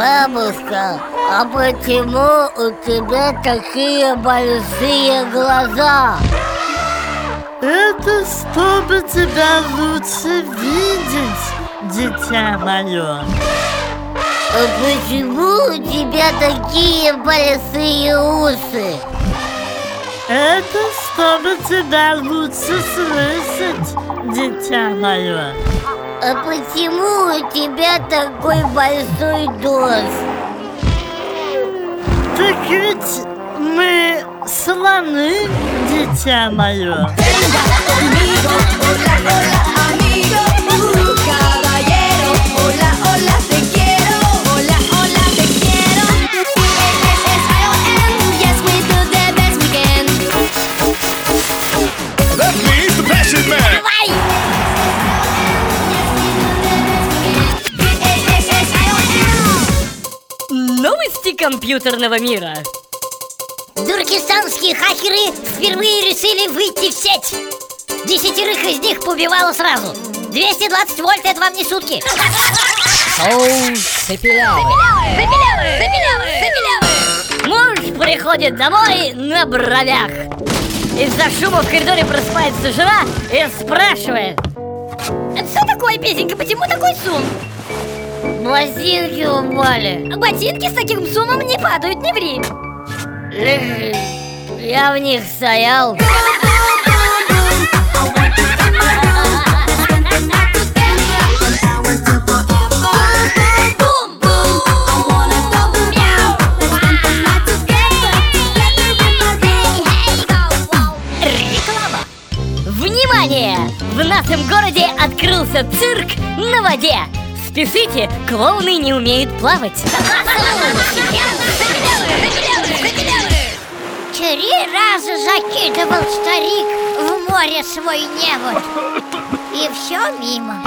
Миша, а почему у тебя такие большие глаза? Это чтобы тебя лучше видеть, дитя мое. А почему у тебя такие большие уши? Это чтобы тебя лучше слышать, дитя мое. А почему у тебя такой большой нос? Так ведь мы слоны, дитя мое. Новости компьютерного мира. Туркестанские хакеры впервые решили выйти в сеть. Десятерых из них побивало сразу. 220 вольт это вам не шутки. Муж приходит домой на бровях. Из-за шума в коридоре просыпается жена и спрашивает. «Это что такое, Петенька, почему такой шум? Ботинки упали. А Ботинки с таким шумом не падают, не ври. Я в них стоял. Внимание! В нашем городе открылся цирк на воде. Спешите, клоуны не умеют плавать. Три раза закидывал старик в море свой невод. И все мимо.